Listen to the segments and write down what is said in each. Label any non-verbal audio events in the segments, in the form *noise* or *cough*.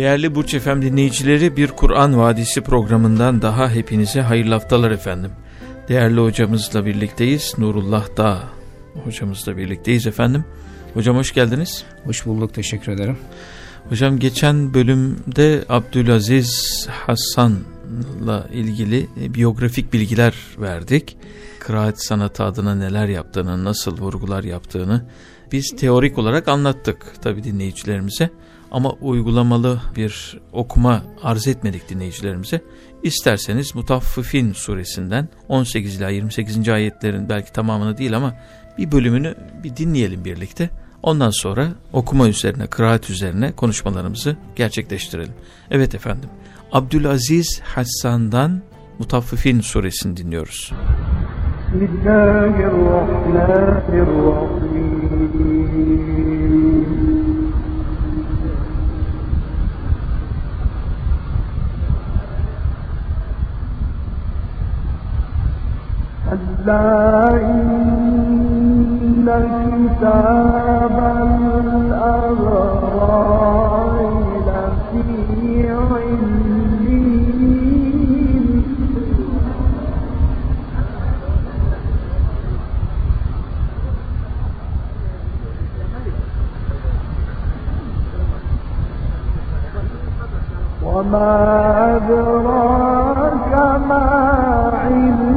Değerli Burç Efem dinleyicileri bir Kur'an Vadisi programından daha hepinize hayırlı haftalar efendim. Değerli hocamızla birlikteyiz. Nurullah Dağ hocamızla birlikteyiz efendim. Hocam hoş geldiniz. Hoş bulduk teşekkür ederim. Hocam geçen bölümde Abdülaziz Hassan'la ilgili biyografik bilgiler verdik. Kıraat sanatı adına neler yaptığını, nasıl vurgular yaptığını biz teorik olarak anlattık tabi dinleyicilerimize ama uygulamalı bir okuma arz etmedik dinleyicilerimize. İsterseniz Mutaffifin suresinden 18 ila 28. ayetlerin belki tamamını değil ama bir bölümünü bir dinleyelim birlikte. Ondan sonra okuma üzerine, kıraat üzerine konuşmalarımızı gerçekleştirelim. Evet efendim, Abdülaziz Hassan'dan Mutaffifin suresini dinliyoruz. Bismillahirrahmanirrahim. إن كتاب لفي وما أدراك ما علين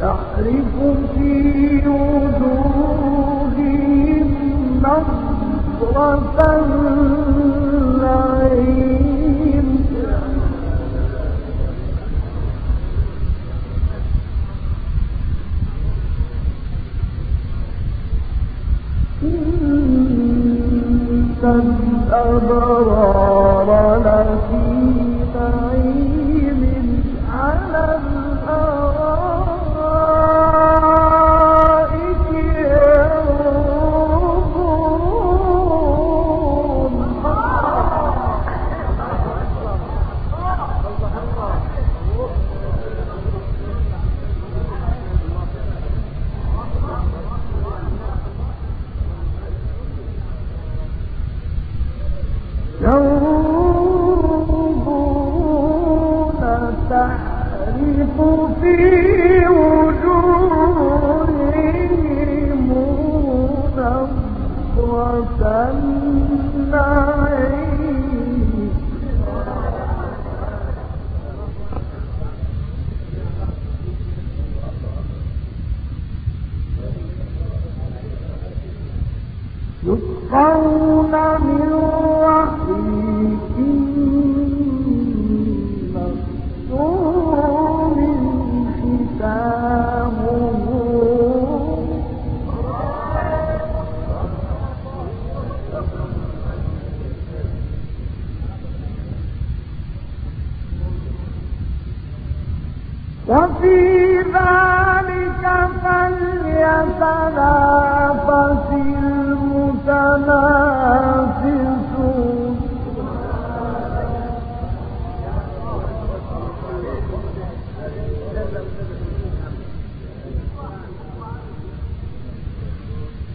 تعرف في وجوههم نظرة النعيم. إن الأبرار لفي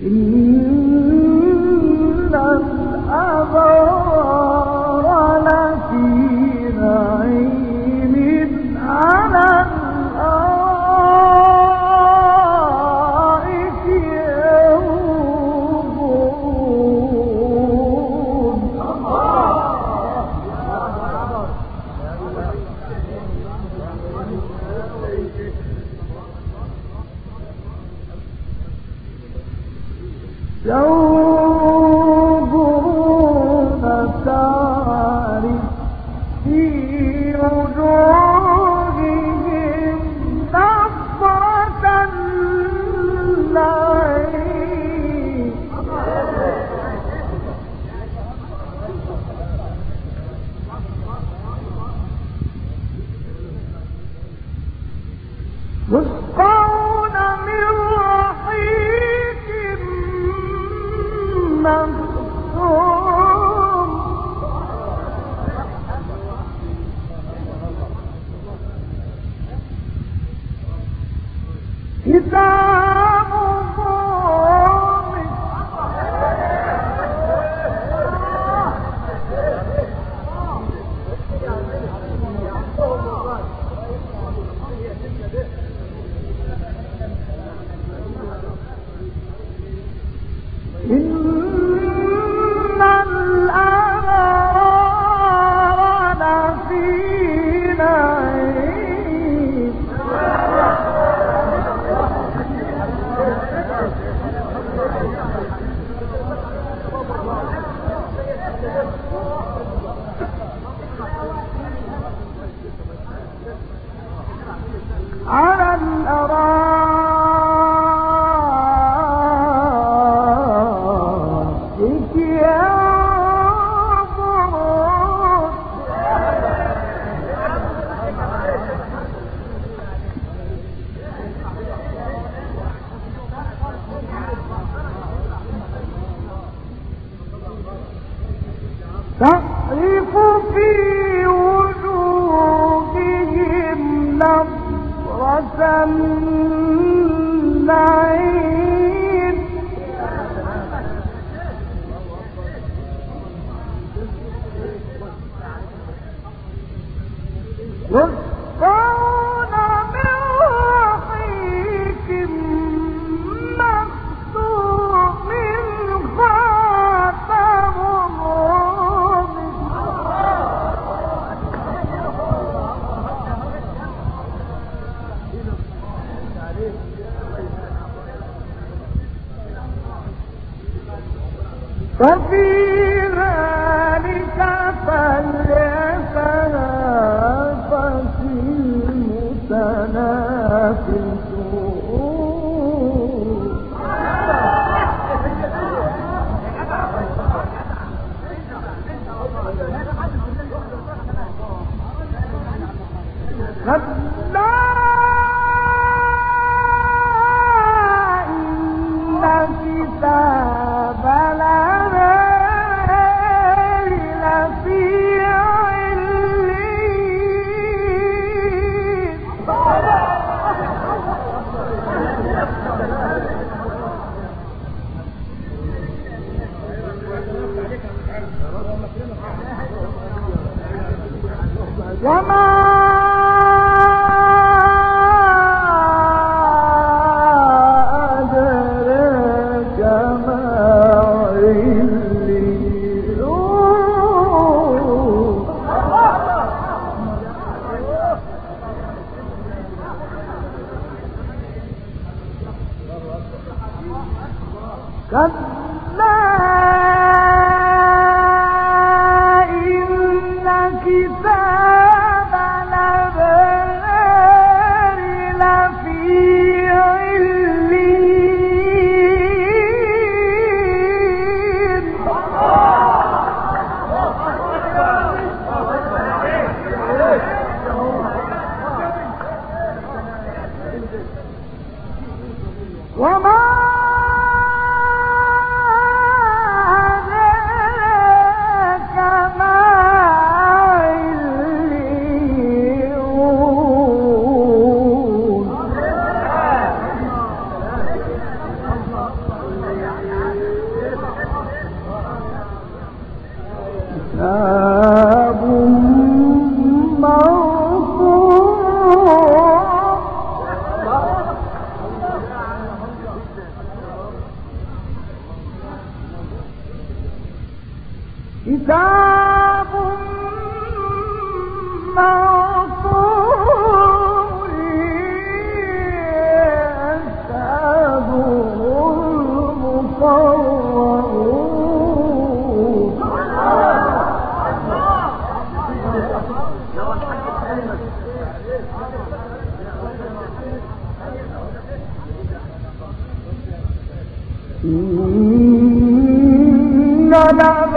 إن وما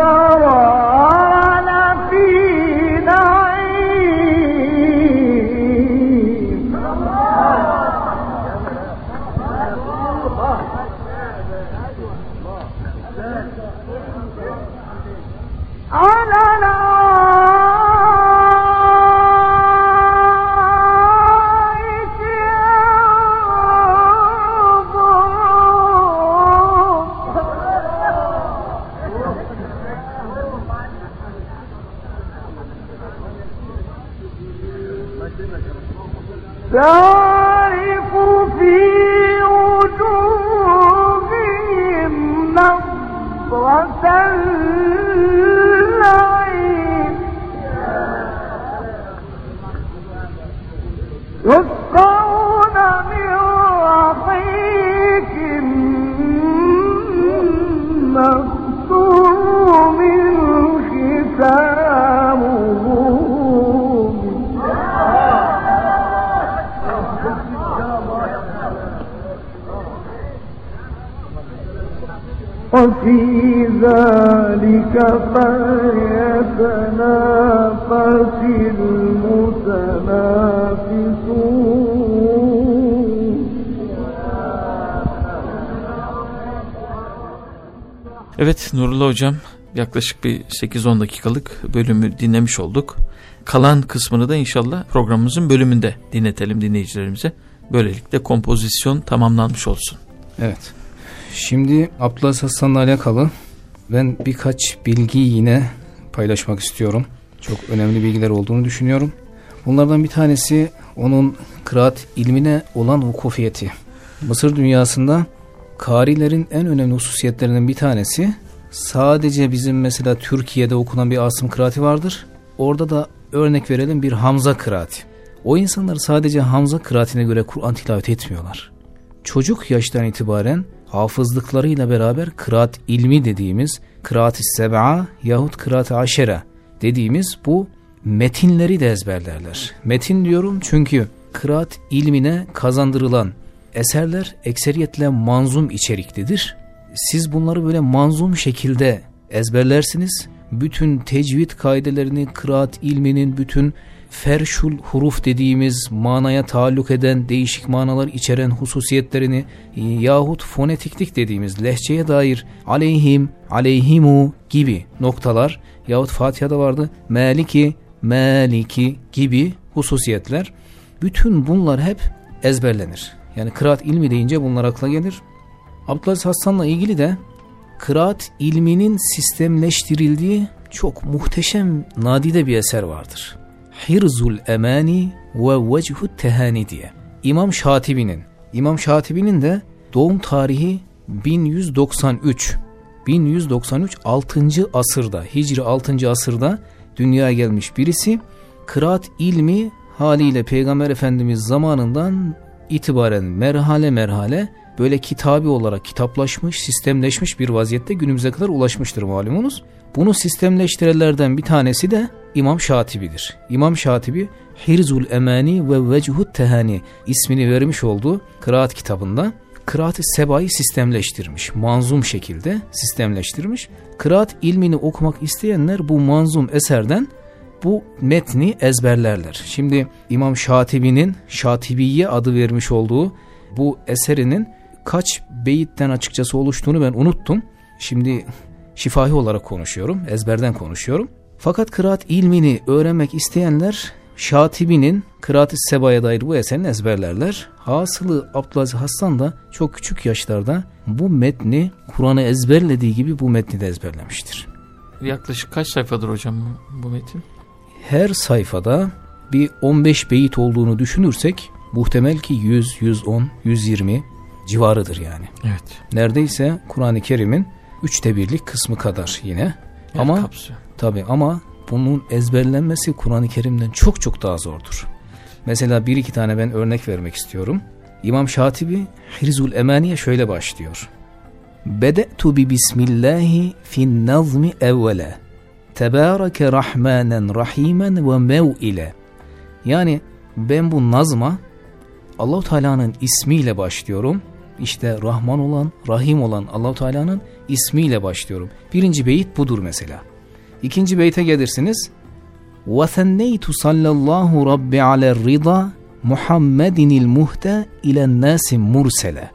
وفي Nurullah Hocam yaklaşık bir 8-10 dakikalık bölümü dinlemiş olduk. Kalan kısmını da inşallah programımızın bölümünde dinletelim dinleyicilerimize. Böylelikle kompozisyon tamamlanmış olsun. Evet. Şimdi Abdullah Hasan'la alakalı ben birkaç bilgi yine paylaşmak istiyorum. Çok önemli bilgiler olduğunu düşünüyorum. Bunlardan bir tanesi onun kıraat ilmine olan vukufiyeti. Mısır dünyasında karilerin en önemli hususiyetlerinden bir tanesi sadece bizim mesela Türkiye'de okunan bir Asım kıraati vardır. Orada da örnek verelim bir Hamza kıraati. O insanlar sadece Hamza kıraatine göre Kur'an tilavet etmiyorlar. Çocuk yaştan itibaren hafızlıklarıyla beraber kıraat ilmi dediğimiz kıraat-ı seb'a yahut kıraat-ı aşere dediğimiz bu metinleri de ezberlerler. Metin diyorum çünkü kıraat ilmine kazandırılan eserler ekseriyetle manzum içeriklidir. Siz bunları böyle manzum şekilde ezberlersiniz. Bütün tecvid kaidelerini, kıraat ilminin bütün ferşul huruf dediğimiz manaya taalluk eden değişik manalar içeren hususiyetlerini yahut fonetiklik dediğimiz lehçeye dair aleyhim, aleyhimu gibi noktalar yahut Fatiha'da vardı meliki, meliki gibi hususiyetler bütün bunlar hep ezberlenir. Yani kıraat ilmi deyince bunlar akla gelir. Abdülaziz Hassan'la ilgili de kıraat ilminin sistemleştirildiği çok muhteşem nadide bir eser vardır. Hirzul Emani ve Vechu Tehani diye. İmam Şatibi'nin, İmam Şatibi'nin de doğum tarihi 1193. 1193 6. asırda, Hicri 6. asırda dünyaya gelmiş birisi. Kıraat ilmi haliyle Peygamber Efendimiz zamanından itibaren merhale merhale böyle kitabi olarak kitaplaşmış, sistemleşmiş bir vaziyette günümüze kadar ulaşmıştır malumunuz. Bunu sistemleştirenlerden bir tanesi de İmam Şatibi'dir. İmam Şatibi Hirzul Emani ve Vechut Tehani ismini vermiş olduğu kıraat kitabında kıraat-ı sebayı sistemleştirmiş. Manzum şekilde sistemleştirmiş. Kıraat ilmini okumak isteyenler bu manzum eserden bu metni ezberlerler. Şimdi İmam Şatibi'nin Şatibiye adı vermiş olduğu bu eserinin kaç beyitten açıkçası oluştuğunu ben unuttum. Şimdi şifahi olarak konuşuyorum, ezberden konuşuyorum. Fakat kıraat ilmini öğrenmek isteyenler Şatibi'nin Kıraat-ı Seba'ya dair bu eserini ezberlerler. Hasılı Abdülaziz Hasan da çok küçük yaşlarda bu metni Kur'an'ı ezberlediği gibi bu metni de ezberlemiştir. Yaklaşık kaç sayfadır hocam bu metin? Her sayfada bir 15 beyit olduğunu düşünürsek muhtemel ki 100, 110, 120 civarıdır yani. Evet. Neredeyse Kur'an-ı Kerim'in üçte birlik kısmı kadar yine. Yer ama kapsıyor. tabi ama bunun ezberlenmesi Kur'an-ı Kerim'den çok çok daha zordur. Mesela bir iki tane ben örnek vermek istiyorum. İmam Şatibi Hirzul Emaniye şöyle başlıyor. Bede'tu bi bismillahi fin nazmi evvele. Tebareke rahmanen rahimen ve mev'ile. Yani ben bu nazma Allahu Teala'nın ismiyle başlıyorum İşte Rahman olan, Rahim olan Allahu Teala'nın ismiyle başlıyorum. Birinci beyit budur mesela. İkinci beyte gelirsiniz. وَثَنَّيْتُ sallallahu rabbi ala rida Muhammedinil muhte ile nasim mursele.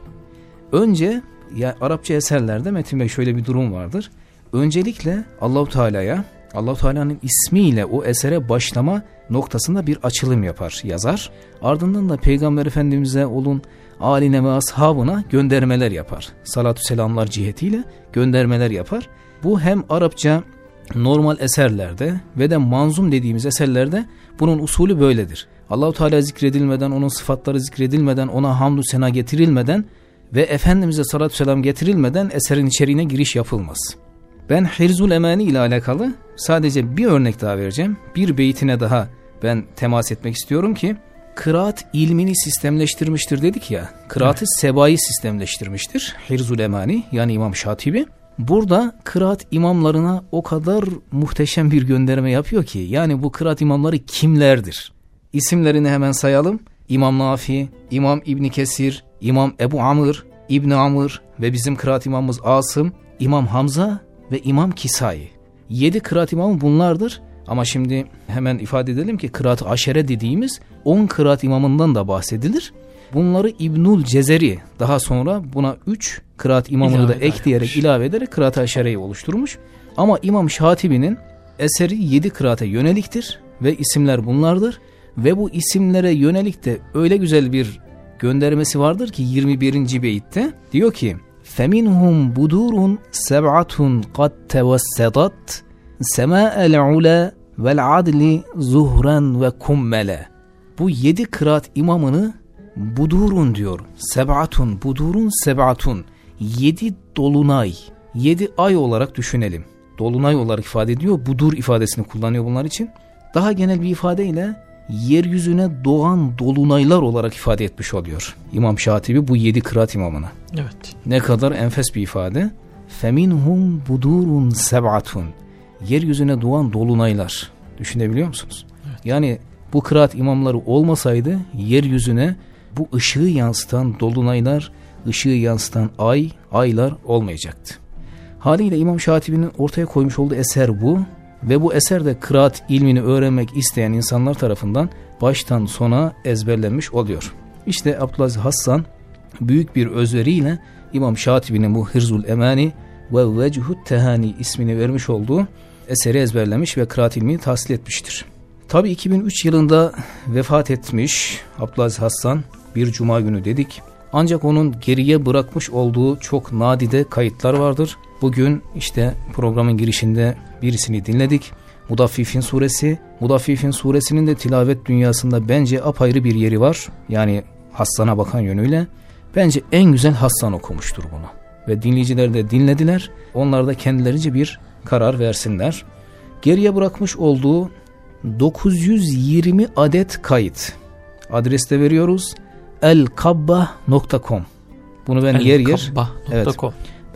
Önce ya Arapça eserlerde Metin Bey şöyle bir durum vardır. Öncelikle Allahu Teala'ya Allahu Teala'nın ismiyle o esere başlama noktasında bir açılım yapar yazar. Ardından da Peygamber Efendimiz'e olun aline ve ashabına göndermeler yapar. Salatü selamlar cihetiyle göndermeler yapar. Bu hem Arapça normal eserlerde ve de manzum dediğimiz eserlerde bunun usulü böyledir. Allahu Teala zikredilmeden, onun sıfatları zikredilmeden, ona hamdü sena getirilmeden ve Efendimiz'e salatü selam getirilmeden eserin içeriğine giriş yapılmaz. Ben Hirzul Emani ile alakalı sadece bir örnek daha vereceğim. Bir beytine daha ben temas etmek istiyorum ki kıraat ilmini sistemleştirmiştir dedik ya. Kıraatı sebayı sistemleştirmiştir. Hirzul Emani yani İmam Şatibi. Burada kıraat imamlarına o kadar muhteşem bir gönderme yapıyor ki yani bu kıraat imamları kimlerdir? İsimlerini hemen sayalım. İmam Nafi, İmam İbni Kesir, İmam Ebu Amr, İbni Amr ve bizim kıraat imamımız Asım, İmam Hamza ve İmam Kisai. Yedi kıraat imamı bunlardır. Ama şimdi hemen ifade edelim ki kıraat aşere dediğimiz 10 kıraat imamından da bahsedilir. Bunları İbnül Cezeri daha sonra buna 3 kıraat imamını İlave da ekleyerek edermiş. ilave ederek kıraat aşereyi oluşturmuş. Ama İmam Şatibi'nin eseri 7 kıraate yöneliktir ve isimler bunlardır. Ve bu isimlere yönelik de öyle güzel bir göndermesi vardır ki 21. beyitte diyor ki فَمِنْهُمْ بُدُورٌ سَبْعَةٌ قَدْ تَوَسَّدَتْ semâ'el ule vel adli zuhren ve kummele. Bu yedi kıraat imamını budurun diyor. Sebatun, budurun sebatun. Yedi dolunay, yedi ay olarak düşünelim. Dolunay olarak ifade ediyor. Budur ifadesini kullanıyor bunlar için. Daha genel bir ifadeyle yeryüzüne doğan dolunaylar olarak ifade etmiş oluyor. İmam Şatibi bu yedi kıraat imamına. Evet. Ne kadar enfes bir ifade. Feminhum budurun seb'atun. Yeryüzüne doğan dolunaylar. Düşünebiliyor musunuz? Yani bu kıraat imamları olmasaydı yeryüzüne bu ışığı yansıtan dolunaylar, ışığı yansıtan ay, aylar olmayacaktı. Haliyle İmam Şatibi'nin ortaya koymuş olduğu eser bu ve bu eser de kıraat ilmini öğrenmek isteyen insanlar tarafından baştan sona ezberlenmiş oluyor. İşte Abdülaziz Hassan büyük bir özveriyle İmam Şatibi'nin bu Hırzul Emani ve Vechut Tehani ismini vermiş olduğu eseri ezberlemiş ve kıraat ilmini tahsil etmiştir. Tabi 2003 yılında vefat etmiş Abdülaziz Hassan bir cuma günü dedik. Ancak onun geriye bırakmış olduğu çok nadide kayıtlar vardır. Bugün işte programın girişinde birisini dinledik. Mudaffifin suresi. Mudaffifin suresinin de tilavet dünyasında bence apayrı bir yeri var. Yani Hassan'a bakan yönüyle. Bence en güzel Hassan okumuştur bunu. Ve dinleyiciler de dinlediler. Onlar da kendilerince bir karar versinler. Geriye bırakmış olduğu 920 adet kayıt. Adreste veriyoruz elkabbah.com Bunu ben yer yer. Evet.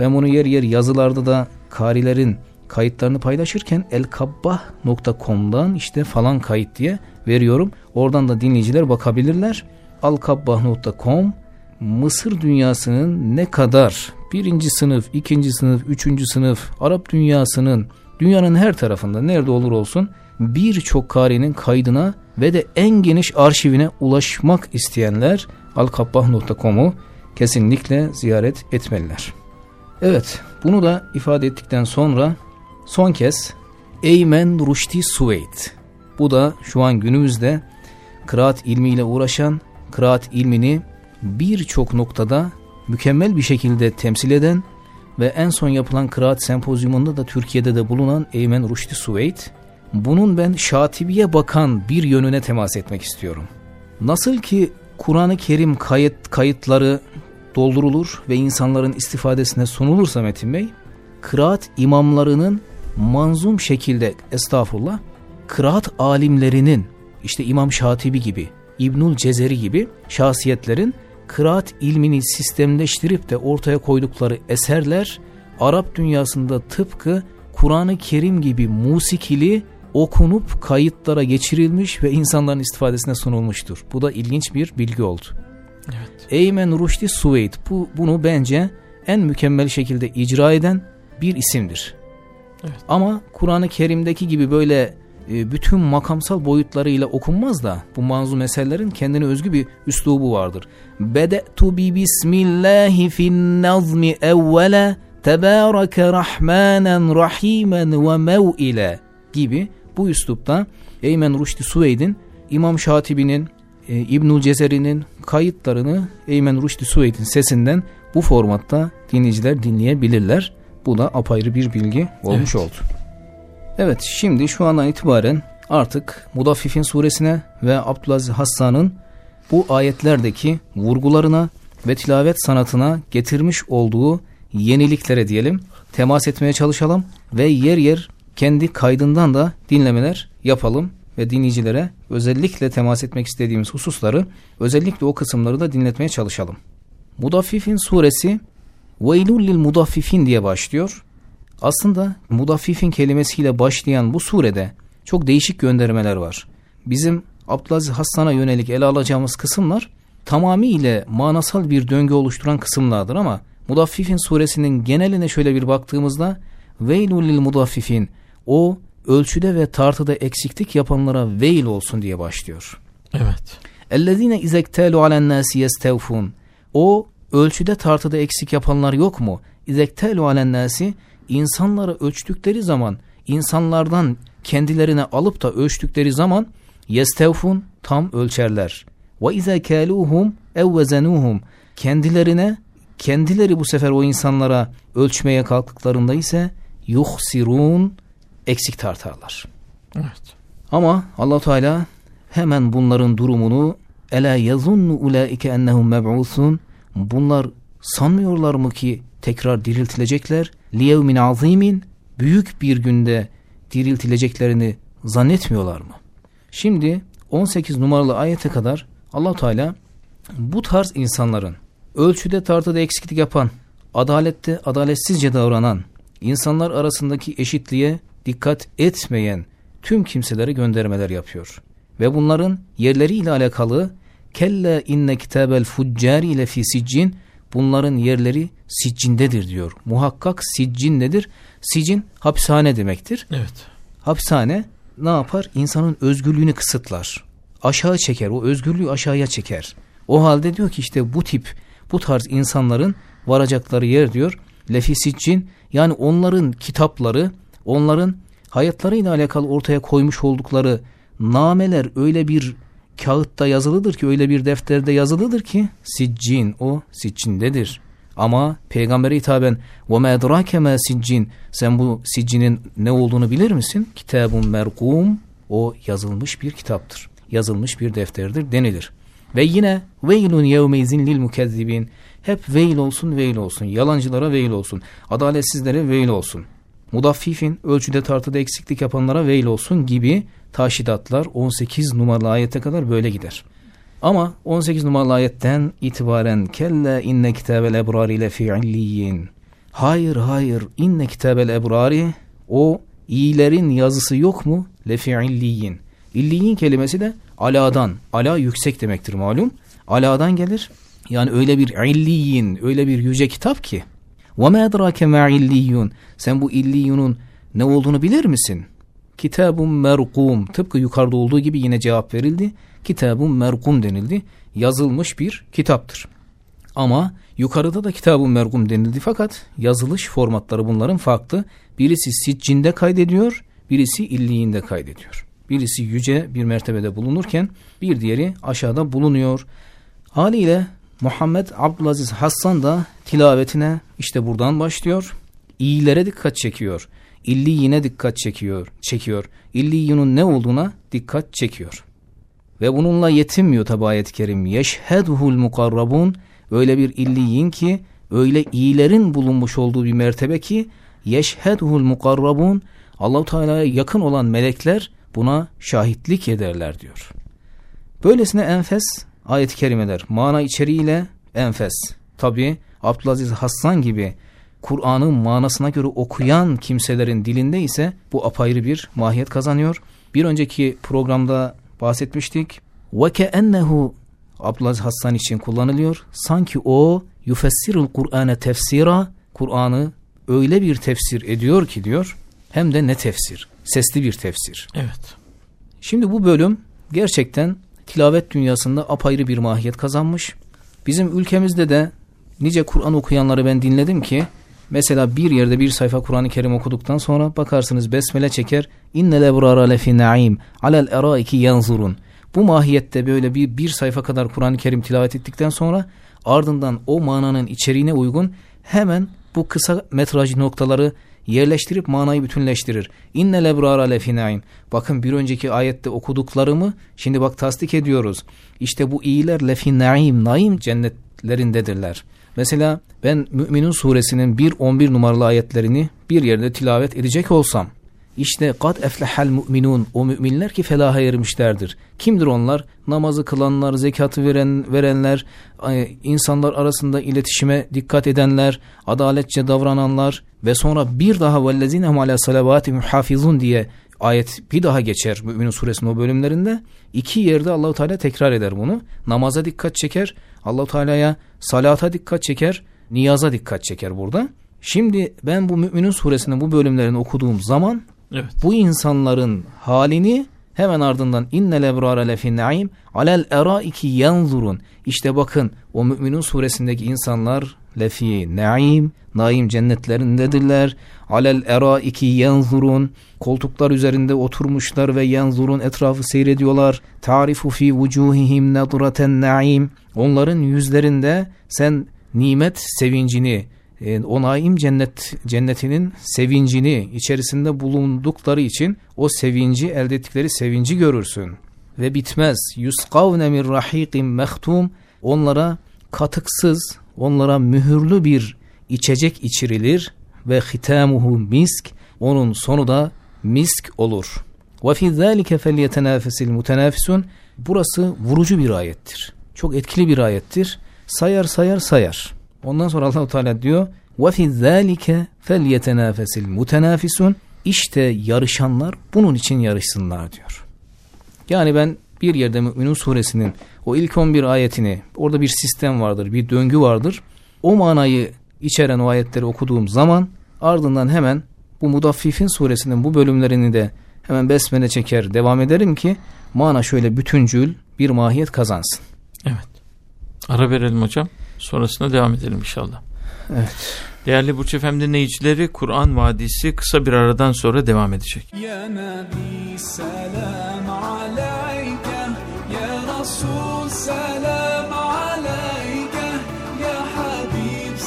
ben bunu yer yer yazılarda da karilerin kayıtlarını paylaşırken elkabbah.com'dan işte falan kayıt diye veriyorum. Oradan da dinleyiciler bakabilirler. alkabbah.com Mısır dünyasının ne kadar birinci sınıf, ikinci sınıf, üçüncü sınıf, Arap dünyasının dünyanın her tarafında nerede olur olsun birçok karinin kaydına ve de en geniş arşivine ulaşmak isteyenler alkabbah.com'u kesinlikle ziyaret etmeliler. Evet bunu da ifade ettikten sonra son kez Eymen Rushdie Suveyd. Bu da şu an günümüzde kıraat ilmiyle uğraşan, kıraat ilmini birçok noktada mükemmel bir şekilde temsil eden ve en son yapılan kıraat sempozyumunda da Türkiye'de de bulunan Eymen Rushdie Suveyd. Bunun ben Şatibi'ye bakan bir yönüne temas etmek istiyorum. Nasıl ki Kur'an-ı Kerim kayıt kayıtları doldurulur ve insanların istifadesine sunulursa Metin Bey, kıraat imamlarının manzum şekilde estağfurullah, kıraat alimlerinin işte İmam Şatibi gibi, İbnül Cezeri gibi şahsiyetlerin kıraat ilmini sistemleştirip de ortaya koydukları eserler Arap dünyasında tıpkı Kur'an-ı Kerim gibi musikili okunup kayıtlara geçirilmiş ve insanların istifadesine sunulmuştur. Bu da ilginç bir bilgi oldu. Evet. Eymen Rushdie Suveyd bu, bunu bence en mükemmel şekilde icra eden bir isimdir. Evet. Ama Kur'an-ı Kerim'deki gibi böyle e, bütün makamsal boyutlarıyla okunmaz da bu manzum eserlerin kendine özgü bir üslubu vardır. Bede'tu bi bismillahi fin nazmi evvela tebareke rahmanen rahimen ve mev'ile gibi bu üslupta Eymen Rushdie Suveyd'in İmam Şatibi'nin e, İbnül Cezeri'nin kayıtlarını Eymen Rushdie Suveyd'in sesinden bu formatta dinleyiciler dinleyebilirler. Bu da apayrı bir bilgi olmuş Evet. oldu. Evet şimdi şu andan itibaren artık Mudaffifin suresine ve Abdülaziz Hassan'ın bu ayetlerdeki vurgularına ve tilavet sanatına getirmiş olduğu yeniliklere diyelim temas etmeye çalışalım ve yer yer kendi kaydından da dinlemeler yapalım ve dinleyicilere özellikle temas etmek istediğimiz hususları özellikle o kısımları da dinletmeye çalışalım. Mudaffifin suresi Veylul lil mudaffifin diye başlıyor. Aslında mudaffifin kelimesiyle başlayan bu surede çok değişik göndermeler var. Bizim Abdülaziz Hassan'a yönelik ele alacağımız kısımlar tamamıyla manasal bir döngü oluşturan kısımlardır ama Mudaffifin suresinin geneline şöyle bir baktığımızda veylul lil mudaffifin o ölçüde ve tartıda eksiklik yapanlara veil olsun diye başlıyor. Evet. Ellezine izektelu alen nasi yestevfun o ölçüde tartıda eksik yapanlar yok mu? İzektelu alen nasi insanları ölçtükleri zaman insanlardan kendilerine alıp da ölçtükleri zaman yestevfun tam ölçerler. Ve izâ kâlûhum ev vezenûhum kendilerine kendileri bu sefer o insanlara ölçmeye kalktıklarında ise yuhsirun eksik tartarlar. Evet. Ama Allah Teala hemen bunların durumunu ela yazunnu ulaike ennehum meb'usun bunlar sanmıyorlar mı ki tekrar diriltilecekler liyevmin azimin büyük bir günde diriltileceklerini zannetmiyorlar mı? Şimdi 18 numaralı ayete kadar Allah Teala bu tarz insanların ölçüde tartıda eksiklik yapan, adalette adaletsizce davranan, insanlar arasındaki eşitliğe dikkat etmeyen tüm kimselere göndermeler yapıyor. Ve bunların yerleriyle alakalı kelle inne kitabel fuccari ile fi siccin bunların yerleri siccindedir diyor. Muhakkak siccin nedir? Sicin hapishane demektir. Evet. Hapishane ne yapar? İnsanın özgürlüğünü kısıtlar. Aşağı çeker. O özgürlüğü aşağıya çeker. O halde diyor ki işte bu tip bu tarz insanların varacakları yer diyor. Lefi siccin yani onların kitapları onların hayatlarıyla alakalı ortaya koymuş oldukları nameler öyle bir kağıtta yazılıdır ki öyle bir defterde yazılıdır ki siccin o siccindedir. Ama peygambere hitaben ve medrake ma siccin sen bu siccinin ne olduğunu bilir misin? Kitabun merkum o yazılmış bir kitaptır. Yazılmış bir defterdir denilir. Ve yine veylun yevmeizin lil mukezzibin hep veil olsun veil olsun yalancılara veil olsun adaletsizlere veil olsun mudaffifin ölçüde tartıda eksiklik yapanlara veil olsun gibi taşidatlar 18 numaralı ayete kadar böyle gider. Ama 18 numaralı ayetten itibaren kelle inne kitabel ebrari lefi illiyin. Hayır hayır inne kitabel ebrari o iyilerin yazısı yok mu? Lefi illiyin. İlliyin kelimesi de aladan. Ala yüksek demektir malum. Aladan gelir. Yani öyle bir illiyin, öyle bir yüce kitap ki. وَمَا اَدْرَاكَ مَا illiyun. Sen bu illiyunun ne olduğunu bilir misin? Kitabun merkum. Tıpkı yukarıda olduğu gibi yine cevap verildi. Kitabun merkum denildi. Yazılmış bir kitaptır. Ama yukarıda da kitabun merkum denildi fakat yazılış formatları bunların farklı. Birisi siccinde kaydediyor, birisi illiğinde kaydediyor. Birisi yüce bir mertebede bulunurken bir diğeri aşağıda bulunuyor. Haliyle Muhammed Abdülaziz Hassan da tilavetine işte buradan başlıyor. İyilere dikkat çekiyor. İlliyine dikkat çekiyor. çekiyor. İlliyunun ne olduğuna dikkat çekiyor. Ve bununla yetinmiyor tabi ayet-i kerim. Yeşheduhul mukarrabun öyle bir illiyin ki öyle iyilerin bulunmuş olduğu bir mertebe ki yeşheduhul mukarrabun Allahu Teala'ya yakın olan melekler buna şahitlik ederler diyor. Böylesine enfes ayet-i kerimeler mana içeriğiyle enfes. Tabi Abdülaziz Hassan gibi Kur'an'ın manasına göre okuyan kimselerin dilinde ise bu apayrı bir mahiyet kazanıyor. Bir önceki programda bahsetmiştik. Keennehu Abdülaziz Hassan için kullanılıyor. Sanki o yufessirul Kur'an'e tefsira Kur'an'ı öyle bir tefsir ediyor ki diyor hem de ne tefsir? Sesli bir tefsir. Evet. Şimdi bu bölüm gerçekten tilavet dünyasında apayrı bir mahiyet kazanmış. Bizim ülkemizde de nice Kur'an okuyanları ben dinledim ki mesela bir yerde bir sayfa Kur'an-ı Kerim okuduktan sonra bakarsınız besmele çeker innel ebrara lefi naim alel eraiki yanzurun. Bu mahiyette böyle bir, bir sayfa kadar Kur'an-ı Kerim tilavet ettikten sonra ardından o mananın içeriğine uygun hemen bu kısa metraj noktaları yerleştirip manayı bütünleştirir. İnnel ebrara lefi naim. Bakın bir önceki ayette okuduklarımı şimdi bak tasdik ediyoruz. İşte bu iyiler lefi naim, naim cennetlerindedirler. Mesela ben Müminun suresinin 1-11 numaralı ayetlerini bir yerde tilavet edecek olsam işte kad eflehel mu'minun o müminler ki felaha ermişlerdir. Kimdir onlar? Namazı kılanlar, zekatı veren verenler, insanlar arasında iletişime dikkat edenler, adaletçe davrananlar ve sonra bir daha vellezine ala salavati muhafizun diye ayet bir daha geçer Müminun suresinin o bölümlerinde. iki yerde Allahu Teala tekrar eder bunu. Namaza dikkat çeker, Allahu Teala'ya salata dikkat çeker, niyaza dikkat çeker burada. Şimdi ben bu Müminun suresinin bu bölümlerini okuduğum zaman Evet. Bu insanların halini hemen ardından innel ebrara lefi naim alel eraiki yanzurun. İşte bakın o müminin suresindeki insanlar lefi naim naim cennetlerindedirler. Alel eraiki yanzurun koltuklar üzerinde oturmuşlar ve yanzurun etrafı seyrediyorlar. Tarifu fi vucuhihim nadraten naim. Onların yüzlerinde sen nimet sevincini e, o naim cennet cennetinin sevincini içerisinde bulundukları için o sevinci elde ettikleri sevinci görürsün ve bitmez. Yuskavne min rahiqin mehtum onlara katıksız, onlara mühürlü bir içecek içirilir ve hitamuhu misk onun sonu da misk olur. Ve fi zalike felyetenafesil mutenafisun burası vurucu bir ayettir. Çok etkili bir ayettir. Sayar sayar sayar. Ondan sonra Allahu Teala diyor ve fi zalike felyetenafisil mutenafisun işte yarışanlar bunun için yarışsınlar diyor. Yani ben bir yerde Müminun suresinin o ilk 11 ayetini orada bir sistem vardır, bir döngü vardır. O manayı içeren o ayetleri okuduğum zaman ardından hemen bu Mudaffifin suresinin bu bölümlerini de hemen besmele çeker devam ederim ki mana şöyle bütüncül bir mahiyet kazansın. Evet. Ara verelim hocam. Sonrasında devam edelim inşallah. Evet. Değerli Burç Efem dinleyicileri Kur'an Vadisi kısa bir aradan sonra devam edecek. Ya Nabi selam aleyke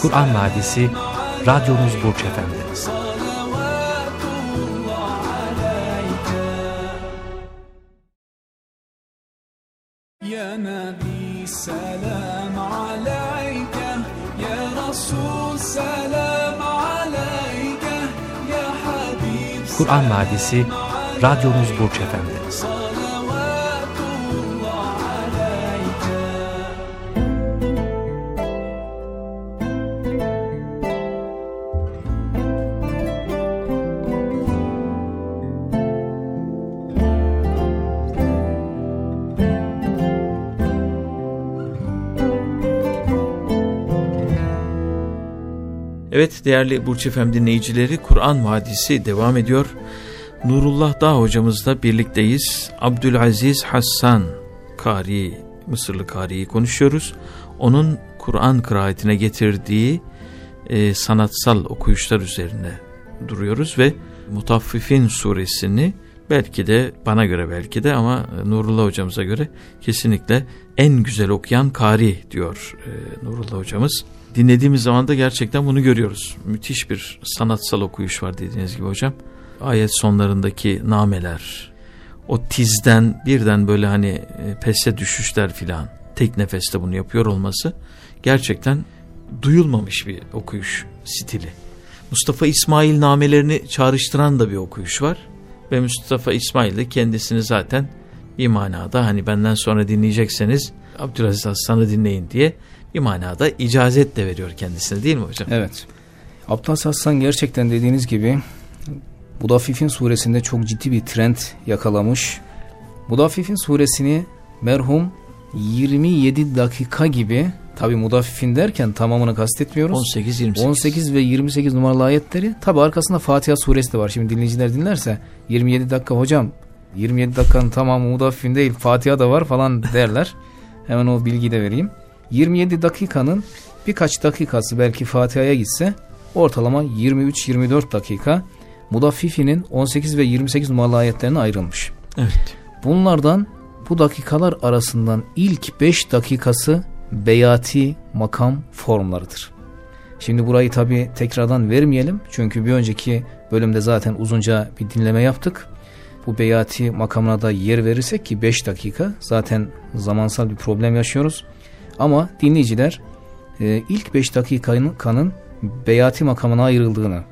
Kur'an Vadisi Radyonuz Burç Efendi. Ya Nabi selam aleyke Ya Resul selam aleyke Ya Habib Kur'an Vadisi Radyonuz Burç Efendi. Evet değerli Burç Efem dinleyicileri Kur'an Vadisi devam ediyor. Nurullah Dağ hocamızla birlikteyiz. Abdülaziz Hassan Kari, Mısırlı Kari'yi konuşuyoruz. Onun Kur'an kıraatine getirdiği e, sanatsal okuyuşlar üzerine duruyoruz ve Mutaffifin suresini belki de bana göre belki de ama Nurullah hocamıza göre kesinlikle en güzel okuyan Kari diyor e, Nurullah hocamız. Dinlediğimiz zaman da gerçekten bunu görüyoruz. Müthiş bir sanatsal okuyuş var dediğiniz gibi hocam. Ayet sonlarındaki nameler, o tizden birden böyle hani e, pese düşüşler filan tek nefeste bunu yapıyor olması gerçekten duyulmamış bir okuyuş stili. Mustafa İsmail namelerini çağrıştıran da bir okuyuş var. Ve Mustafa İsmail de kendisini zaten bir manada hani benden sonra dinleyecekseniz Abdülaziz Hasan'ı dinleyin diye bir manada icazet de veriyor kendisine değil mi hocam? Evet. Abdülaziz Hasan gerçekten dediğiniz gibi Mudaffifin suresinde çok ciddi bir trend yakalamış. Mudaffifin suresini merhum 27 dakika gibi tabi mudaffifin derken tamamını kastetmiyoruz. 18 28. 18 ve 28 numaralı ayetleri tabi arkasında Fatiha suresi de var. Şimdi dinleyiciler dinlerse 27 dakika hocam 27 dakikanın tamamı mudaffifin değil Fatiha da var falan derler. *laughs* Hemen o bilgiyi de vereyim. 27 dakikanın birkaç dakikası belki Fatiha'ya gitse ortalama 23-24 dakika Mudaffifi'nin 18 ve 28 numaralı ayetlerine ayrılmış. Evet. Bunlardan bu dakikalar arasından ilk 5 dakikası beyati makam formlarıdır. Şimdi burayı tabi tekrardan vermeyelim. Çünkü bir önceki bölümde zaten uzunca bir dinleme yaptık. Bu beyati makamına da yer verirsek ki 5 dakika zaten zamansal bir problem yaşıyoruz. Ama dinleyiciler e, ilk 5 dakikanın beyati makamına ayrıldığını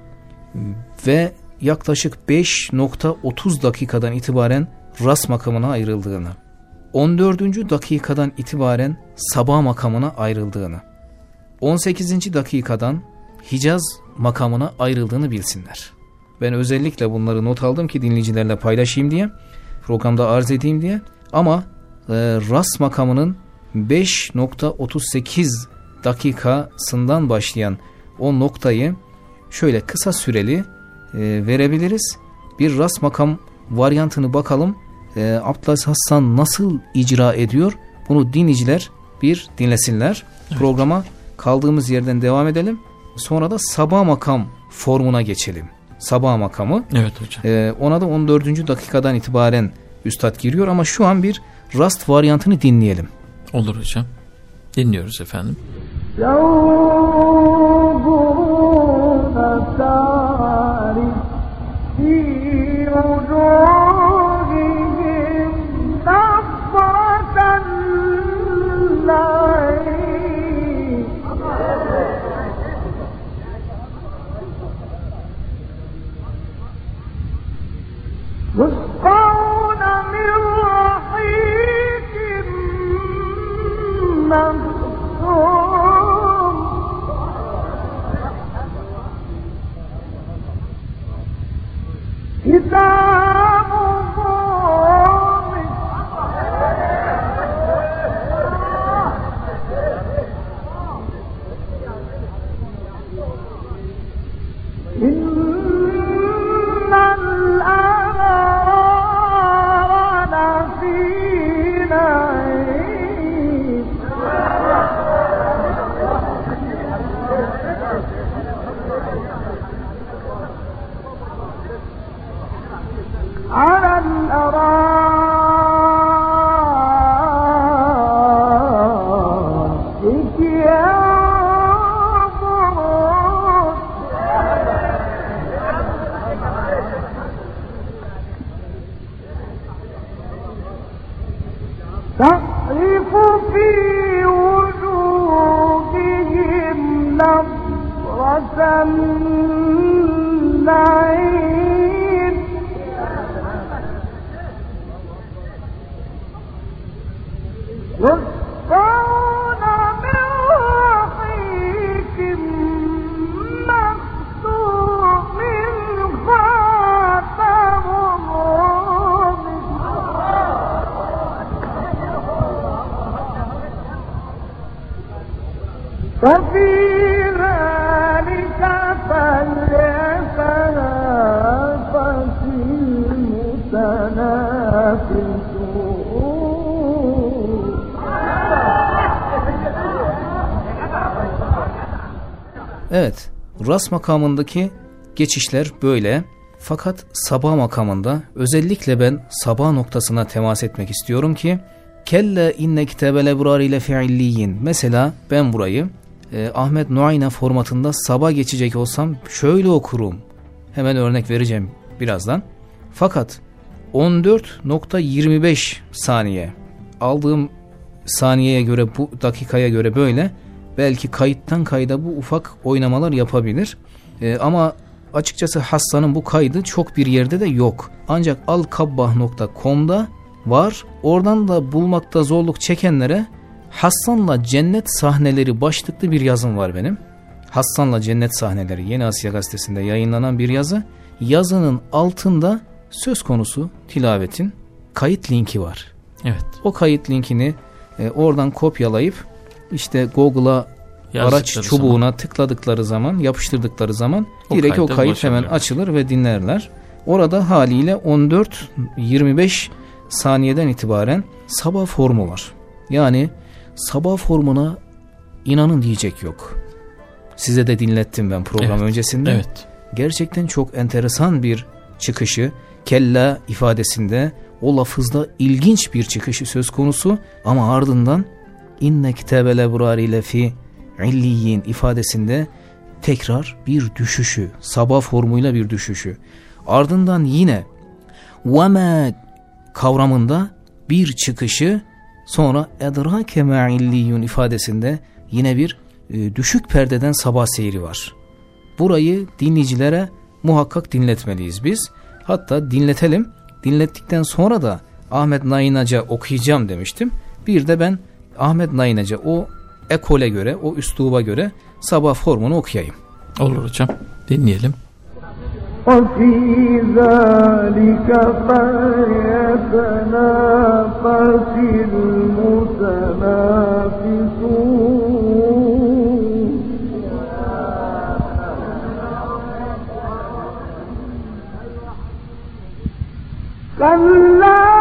ve yaklaşık 5.30 dakikadan itibaren ras makamına ayrıldığını, 14. dakikadan itibaren sabah makamına ayrıldığını, 18. dakikadan Hicaz makamına ayrıldığını bilsinler. Ben özellikle bunları not aldım ki dinleyicilerle paylaşayım diye, programda arz edeyim diye. Ama e, ras makamının 5.38 dakikasından başlayan o noktayı şöyle kısa süreli e, verebiliriz. Bir ras makam varyantını bakalım. E, Abdülaziz Hassan nasıl icra ediyor? Bunu dinleyiciler bir dinlesinler. Evet. Programa kaldığımız yerden devam edelim. Sonra da sabah makam formuna geçelim. Sabah makamı. Evet hocam. E, ona da 14. dakikadan itibaren üstad giriyor ama şu an bir rast varyantını dinleyelim. Olur hocam. Dinliyoruz efendim. يسقون Evet, Ras makamındaki geçişler böyle. Fakat sabah makamında özellikle ben sabah noktasına temas etmek istiyorum ki kelle inne kitebel ebrar ile fiilliyin. Mesela ben burayı e, Ahmet Nuayna formatında sabah geçecek olsam şöyle okurum. Hemen örnek vereceğim birazdan. Fakat 14.25 saniye aldığım saniyeye göre bu dakikaya göre böyle belki kayıttan kayda bu ufak oynamalar yapabilir. E, ama açıkçası Hassan'ın bu kaydı çok bir yerde de yok. Ancak alkabbah.com'da var. Oradan da bulmakta zorluk çekenlere Hassan'la cennet sahneleri başlıklı bir yazım var benim. Hassan'la cennet sahneleri Yeni Asya gazetesinde yayınlanan bir yazı. Yazının altında söz konusu tilavetin kayıt linki var. Evet. O kayıt linkini e, oradan kopyalayıp işte Google'a araç çubuğuna zaman. tıkladıkları zaman, yapıştırdıkları zaman o direkt o kayıt hemen açılır ve dinlerler. Orada haliyle 14-25 saniyeden itibaren sabah formu var. Yani sabah formuna inanın diyecek yok. Size de dinlettim ben program evet, öncesinde. Evet. Gerçekten çok enteresan bir çıkışı kella ifadesinde o lafızda ilginç bir çıkışı söz konusu ama ardından inne kitebel ebrari lefi illiyin ifadesinde tekrar bir düşüşü, sabah formuyla bir düşüşü. Ardından yine veme kavramında bir çıkışı sonra edrake ma'illiyun ifadesinde yine bir e, düşük perdeden sabah seyri var. Burayı dinleyicilere muhakkak dinletmeliyiz biz. Hatta dinletelim. Dinlettikten sonra da Ahmet Nainaca okuyacağım demiştim. Bir de ben Ahmet Nainaca o ekole göre, o üsluba göre sabah formunu okuyayım. Olur hocam. Dinleyelim. وفي ذلك فليتنافس المتنافسون. كلا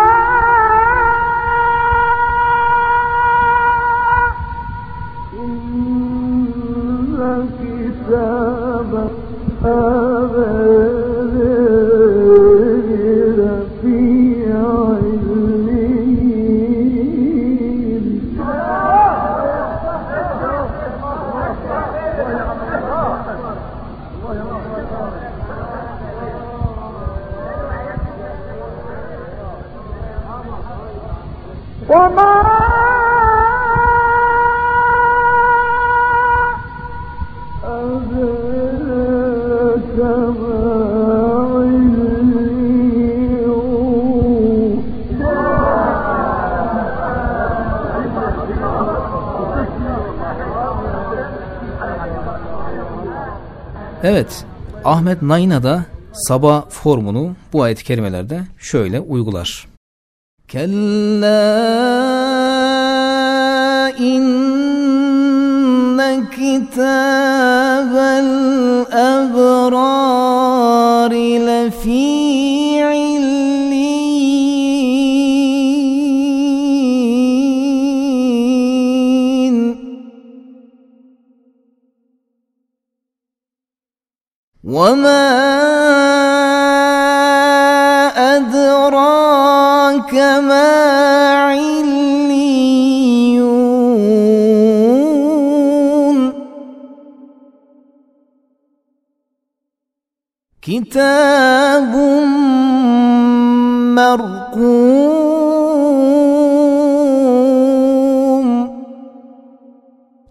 Evet, Ahmet Nayna da sabah formunu bu ayet-i kerimelerde şöyle uygular. Kella inne kitabel وما أدراك ما عليون كتاب مرقوم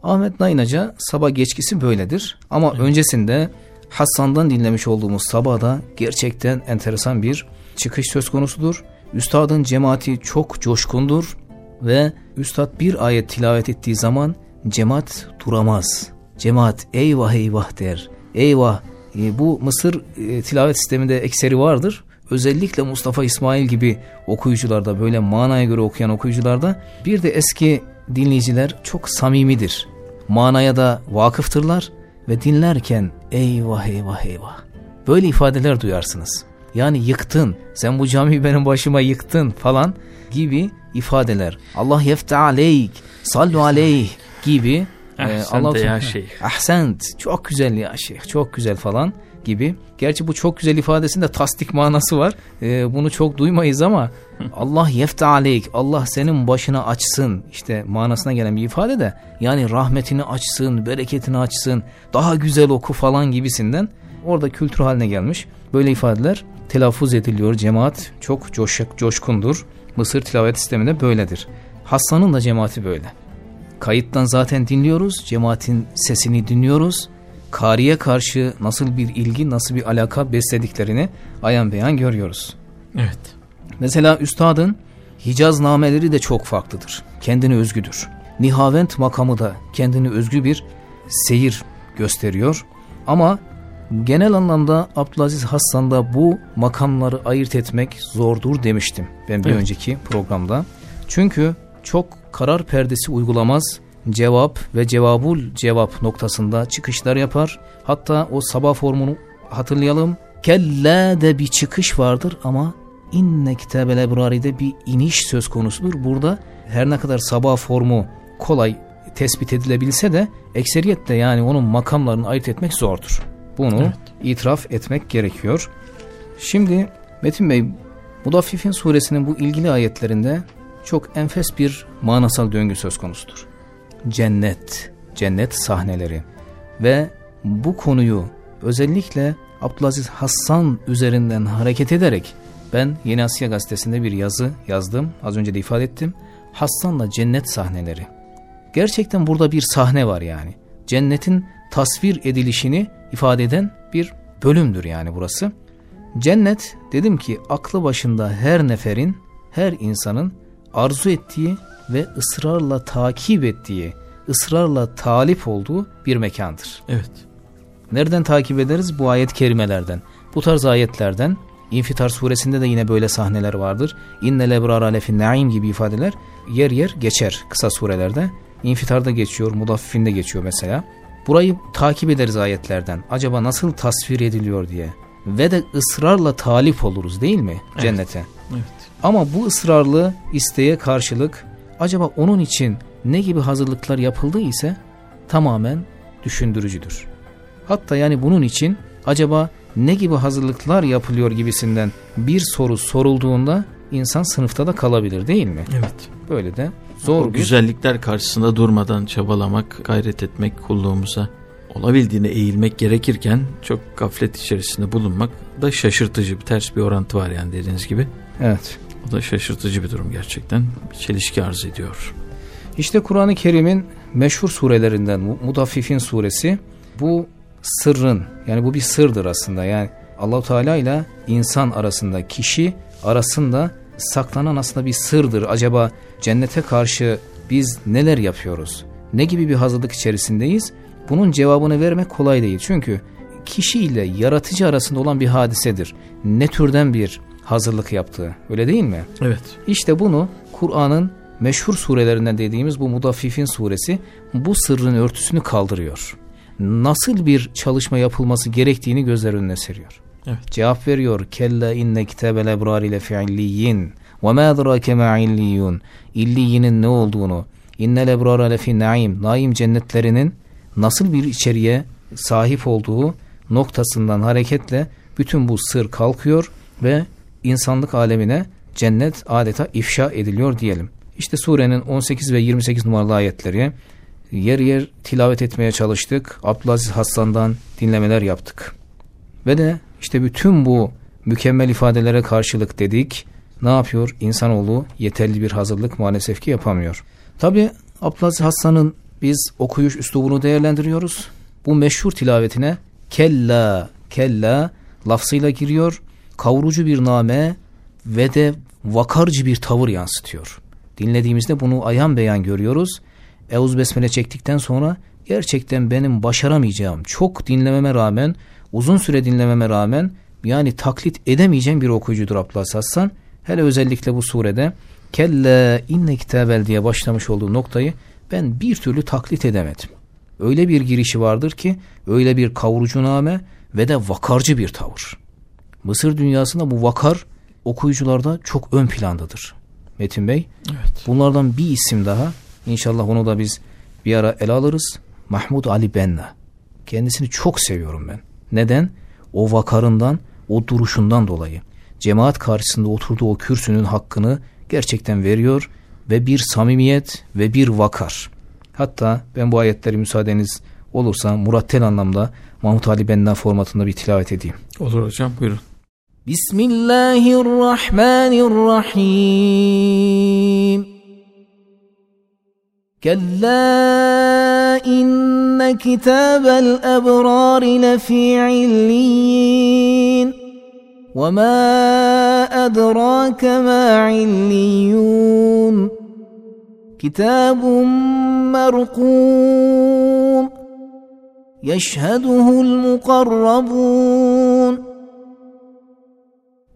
Ahmet Naynaca sabah geçkisi böyledir ama evet. öncesinde Hassan'dan dinlemiş olduğumuz sabahda gerçekten enteresan bir çıkış söz konusudur. Üstadın cemaati çok coşkundur ve üstad bir ayet tilavet ettiği zaman cemaat duramaz. Cemaat eyvah eyvah der. Eyvah e, bu Mısır e, tilavet sisteminde ekseri vardır. Özellikle Mustafa İsmail gibi okuyucularda böyle manaya göre okuyan okuyucularda bir de eski dinleyiciler çok samimidir. Manaya da vakıftırlar ve dinlerken eyvah eyvah eyvah böyle ifadeler duyarsınız. Yani yıktın. Sen bu camiyi benim başıma yıktın falan gibi ifadeler. Allah yefte aleyk, sallu aleyh gibi. Ahsente ya şeyh. Ahsent. Çok güzel ya şeyh. Çok güzel falan gibi. Gerçi bu çok güzel ifadesinde tasdik manası var. Ee, bunu çok duymayız ama Allah yefte aleyk. Allah senin başına açsın. İşte manasına gelen bir ifade de yani rahmetini açsın, bereketini açsın, daha güzel oku falan gibisinden orada kültür haline gelmiş. Böyle ifadeler telaffuz ediliyor. Cemaat çok coşak, coşkundur. Mısır tilavet sisteminde böyledir. Hassan'ın da cemaati böyle. Kayıttan zaten dinliyoruz. Cemaatin sesini dinliyoruz. Kariye karşı nasıl bir ilgi, nasıl bir alaka beslediklerini ayan beyan görüyoruz. Evet. Mesela üstadın Hicaz nameleri de çok farklıdır. Kendine özgüdür. Nihavent makamı da kendine özgü bir seyir gösteriyor. Ama genel anlamda Abdülaziz Hassan'da bu makamları ayırt etmek zordur demiştim ben bir Evet. önceki programda. Çünkü çok karar perdesi uygulamaz, cevap ve cevabul cevap noktasında çıkışlar yapar. Hatta o sabah formunu hatırlayalım. Kelle de bir çıkış vardır ama inne kitabel ebrari'de bir iniş söz konusudur. Burada her ne kadar sabah formu kolay tespit edilebilse de ekseriyette yani onun makamlarını ayırt etmek zordur. Bunu Evet. itiraf etmek gerekiyor. Şimdi Metin Bey Mudaffifin suresinin bu ilgili ayetlerinde çok enfes bir manasal döngü söz konusudur. Cennet, cennet sahneleri ve bu konuyu özellikle Abdülaziz Hassan üzerinden hareket ederek ben Yeni Asya gazetesinde bir yazı yazdım. Az önce de ifade ettim. Hassan'la cennet sahneleri. Gerçekten burada bir sahne var yani. Cennetin tasvir edilişini ifade eden bir bölümdür yani burası. Cennet dedim ki aklı başında her neferin, her insanın arzu ettiği ve ısrarla takip ettiği, ısrarla talip olduğu bir mekandır. Evet. Nereden takip ederiz? Bu ayet kerimelerden. Bu tarz ayetlerden İnfitar suresinde de yine böyle sahneler vardır. İnnel ebrara lefin naim gibi ifadeler yer yer geçer kısa surelerde. İnfitarda geçiyor, mudaffifinde geçiyor mesela. Burayı takip ederiz ayetlerden. Acaba nasıl tasvir ediliyor diye. Ve de ısrarla talip oluruz değil mi Evet. cennete? Evet. Ama bu ısrarlı isteğe karşılık acaba onun için ne gibi hazırlıklar yapıldığı ise tamamen düşündürücüdür. Hatta yani bunun için acaba ne gibi hazırlıklar yapılıyor gibisinden bir soru sorulduğunda insan sınıfta da kalabilir değil mi? Evet. Böyle de zor o bir güzellikler karşısında durmadan çabalamak, gayret etmek, kulluğumuza olabildiğine eğilmek gerekirken çok gaflet içerisinde bulunmak da şaşırtıcı bir ters bir orantı var yani dediğiniz gibi. Evet. O da şaşırtıcı bir durum gerçekten. Bir çelişki arz ediyor. İşte Kur'an-ı Kerim'in meşhur surelerinden Mu- Mudaffifin suresi bu sırrın yani bu bir sırdır aslında. Yani Allahu Teala ile insan arasında kişi arasında saklanan aslında bir sırdır. Acaba cennete karşı biz neler yapıyoruz? Ne gibi bir hazırlık içerisindeyiz? Bunun cevabını vermek kolay değil. Çünkü kişi ile yaratıcı arasında olan bir hadisedir. Ne türden bir hazırlık yaptığı öyle değil mi? Evet. İşte bunu Kur'an'ın meşhur surelerinden dediğimiz bu Mudaffifin suresi bu sırrın örtüsünü kaldırıyor. Nasıl bir çalışma yapılması gerektiğini gözler önüne seriyor. Evet. Cevap veriyor. Kella inne kitabel ebrar ile fi'illiyin ve ma adrake ma illiyun. İlliyinin ne olduğunu, innel ebrar lefi naim, naim cennetlerinin nasıl bir içeriğe sahip olduğu noktasından hareketle bütün bu sır kalkıyor ve insanlık alemine cennet adeta ifşa ediliyor diyelim. İşte surenin 18 ve 28 numaralı ayetleri yer yer tilavet etmeye çalıştık. Abdülaziz Hassan'dan dinlemeler yaptık. Ve de işte bütün bu mükemmel ifadelere karşılık dedik. Ne yapıyor? İnsanoğlu yeterli bir hazırlık maalesef ki yapamıyor. Tabi Abdülaziz Hassan'ın biz okuyuş üslubunu değerlendiriyoruz. Bu meşhur tilavetine kella kella lafzıyla giriyor. Kavurucu bir name ve de vakarcı bir tavır yansıtıyor. Dinlediğimizde bunu ayan beyan görüyoruz. Euz Besmele çektikten sonra gerçekten benim başaramayacağım, çok dinlememe rağmen, uzun süre dinlememe rağmen yani taklit edemeyeceğim bir okuyucudur Abdülhass Hassan. Hele özellikle bu surede kelle inne kitabel diye başlamış olduğu noktayı ben bir türlü taklit edemedim. Öyle bir girişi vardır ki öyle bir kavurucu name ve de vakarcı bir tavır. Mısır dünyasında bu vakar okuyucularda çok ön plandadır. Metin Bey. Evet. Bunlardan bir isim daha. İnşallah onu da biz bir ara ele alırız. Mahmud Ali Benna. Kendisini çok seviyorum ben. Neden? O vakarından, o duruşundan dolayı. Cemaat karşısında oturduğu o kürsünün hakkını gerçekten veriyor ve bir samimiyet ve bir vakar. Hatta ben bu ayetleri müsaadeniz olursa murattel anlamda Mahmut Ali Benna formatında bir tilavet edeyim. Olur hocam buyurun. Bismillahirrahmanirrahim. كلا إن كتاب الأبرار لفي عليين. وما أدراك ما عليون. كتاب مرقوم يشهده المقربون.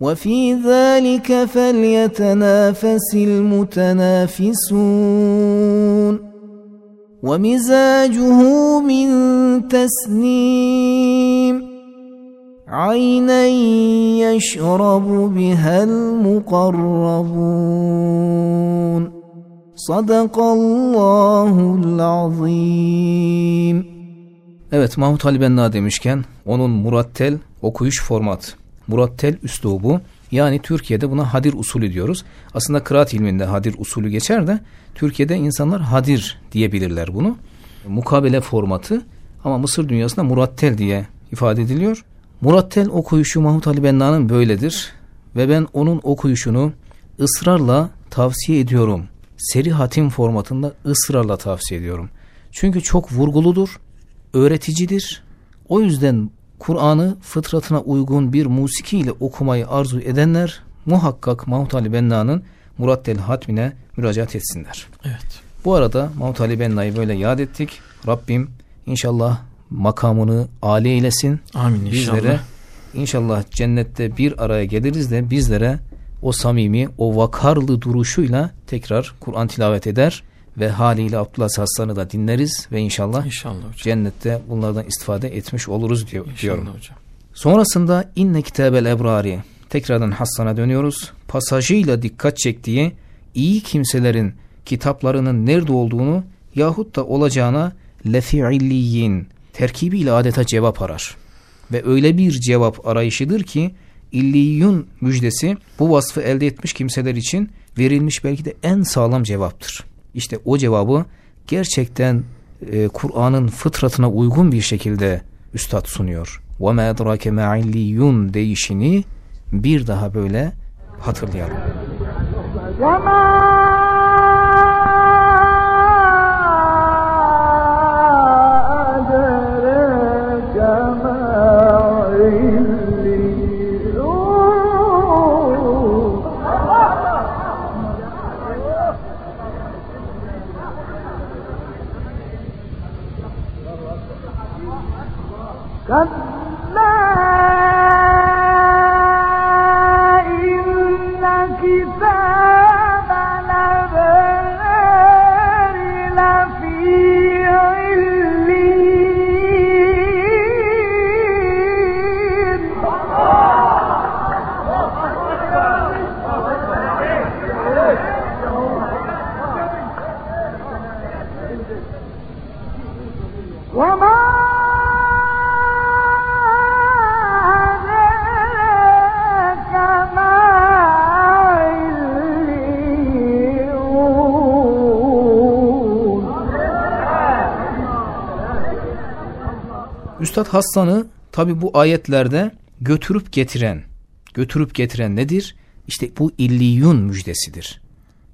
وفي ذلك فليتنافس المتنافسون ومزاجه من تسنيم عينا يشرب بها المقربون صدق الله العظيم Evet Mahmut Ali Benna demişken onun murattel okuyuş format, murattel üslubu yani Türkiye'de buna hadir usulü diyoruz. Aslında kıraat ilminde hadir usulü geçer de Türkiye'de insanlar hadir diyebilirler bunu. Mukabele formatı ama Mısır dünyasında murattel diye ifade ediliyor. Murattel okuyuşu Mahmut Ali Benna'nın böyledir ve ben onun okuyuşunu ısrarla tavsiye ediyorum. Seri hatim formatında ısrarla tavsiye ediyorum. Çünkü çok vurguludur, öğreticidir. O yüzden Kur'an'ı fıtratına uygun bir musiki ile okumayı arzu edenler muhakkak Mahmut Ali Benna'nın Murattel Hatmine müracaat etsinler. Evet. Bu arada Mahmut Ali Benna'yı böyle yad ettik. Rabbim inşallah makamını âli eylesin. Amin inşallah. Bizlere inşallah cennette bir araya geliriz de bizlere o samimi, o vakarlı duruşuyla tekrar Kur'an tilavet eder ve haliyle Abdullah Hassan'ı da dinleriz ve inşallah, İnşallah hocam. cennette bunlardan istifade etmiş oluruz diyor, İnşallah diyorum. hocam. Sonrasında inne kitabel ebrari tekrardan Hassan'a dönüyoruz. Pasajıyla dikkat çektiği iyi kimselerin kitaplarının nerede olduğunu yahut da olacağına lefi'illiyin terkibiyle adeta cevap arar. Ve öyle bir cevap arayışıdır ki illiyun müjdesi bu vasfı elde etmiş kimseler için verilmiş belki de en sağlam cevaptır. İşte o cevabı gerçekten e, Kur'an'ın fıtratına uygun bir şekilde üstad sunuyor. وَمَا اَدْرَاكَ مَا عِلِّيُّنْ deyişini bir daha böyle hatırlayalım. وما Hassan'ı tabi bu ayetlerde götürüp getiren, götürüp getiren nedir? İşte bu illiyun müjdesidir.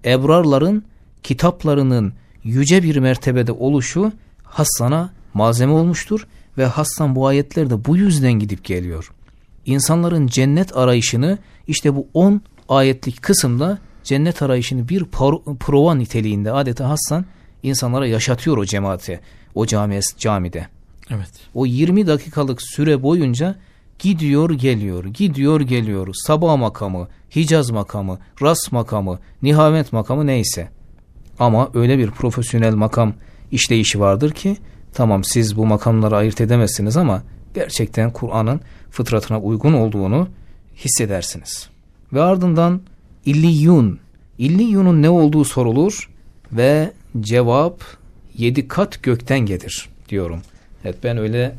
Ebrarların kitaplarının yüce bir mertebede oluşu Hassan'a malzeme olmuştur ve Hassan bu ayetlerde bu yüzden gidip geliyor. insanların cennet arayışını işte bu 10 ayetlik kısımda cennet arayışını bir prova niteliğinde adeta Hassan insanlara yaşatıyor o cemaate, o camiye, camide. Evet. O 20 dakikalık süre boyunca gidiyor geliyor, gidiyor geliyor. Sabah makamı, Hicaz makamı, Ras makamı, Nihamet makamı neyse. Ama öyle bir profesyonel makam işleyişi vardır ki tamam siz bu makamları ayırt edemezsiniz ama gerçekten Kur'an'ın fıtratına uygun olduğunu hissedersiniz. Ve ardından illiyun, illiyunun ne olduğu sorulur ve cevap yedi kat gökten gelir diyorum. Evet ben öyle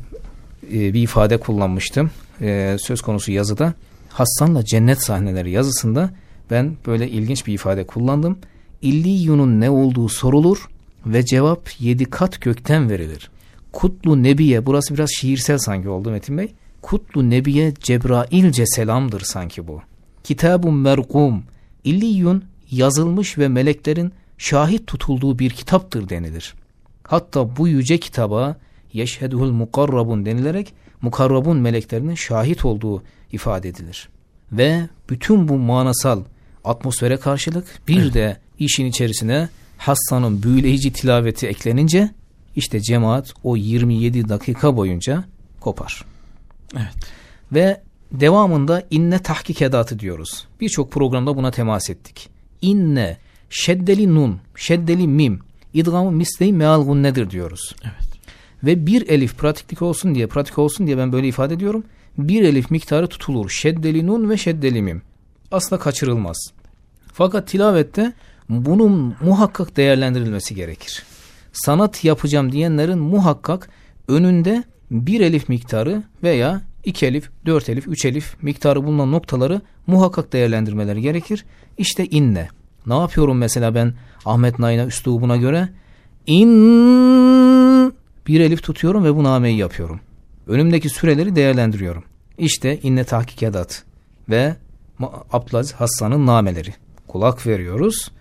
e, bir ifade kullanmıştım e, söz konusu yazıda. Hassan'la cennet sahneleri yazısında ben böyle ilginç bir ifade kullandım. İlliyunun ne olduğu sorulur ve cevap yedi kat gökten verilir. Kutlu Nebiye burası biraz şiirsel sanki oldu Metin Bey. Kutlu Nebiye Cebrailce selamdır sanki bu. Kitabun merkum İlliyun yazılmış ve meleklerin şahit tutulduğu bir kitaptır denilir. Hatta bu yüce kitaba yeşhedühül mukarrabun denilerek mukarrabun meleklerinin şahit olduğu ifade edilir. Ve bütün bu manasal atmosfere karşılık bir Evet. de işin içerisine Hassan'ın büyüleyici tilaveti eklenince işte cemaat o 27 dakika boyunca kopar. Evet. Ve devamında inne tahkik edatı diyoruz. Birçok programda buna temas ettik. İnne, şeddeli nun, şeddeli mim, idgamı misleyi meal nedir diyoruz. Evet. Ve bir elif pratiklik olsun diye, pratik olsun diye ben böyle ifade ediyorum. Bir elif miktarı tutulur. Şeddeli nun ve şeddeli mim. Asla kaçırılmaz. Fakat tilavette bunun muhakkak değerlendirilmesi gerekir. Sanat yapacağım diyenlerin muhakkak önünde bir elif miktarı veya iki elif, dört elif, üç elif miktarı bulunan noktaları muhakkak değerlendirmeleri gerekir. İşte inne. Ne yapıyorum mesela ben Ahmet Nain'e üslubuna göre? İn bir elif tutuyorum ve bu nameyi yapıyorum. Önümdeki süreleri değerlendiriyorum. İşte inne tahkik edat ve Abdülaziz Hassan'ın nameleri. Kulak veriyoruz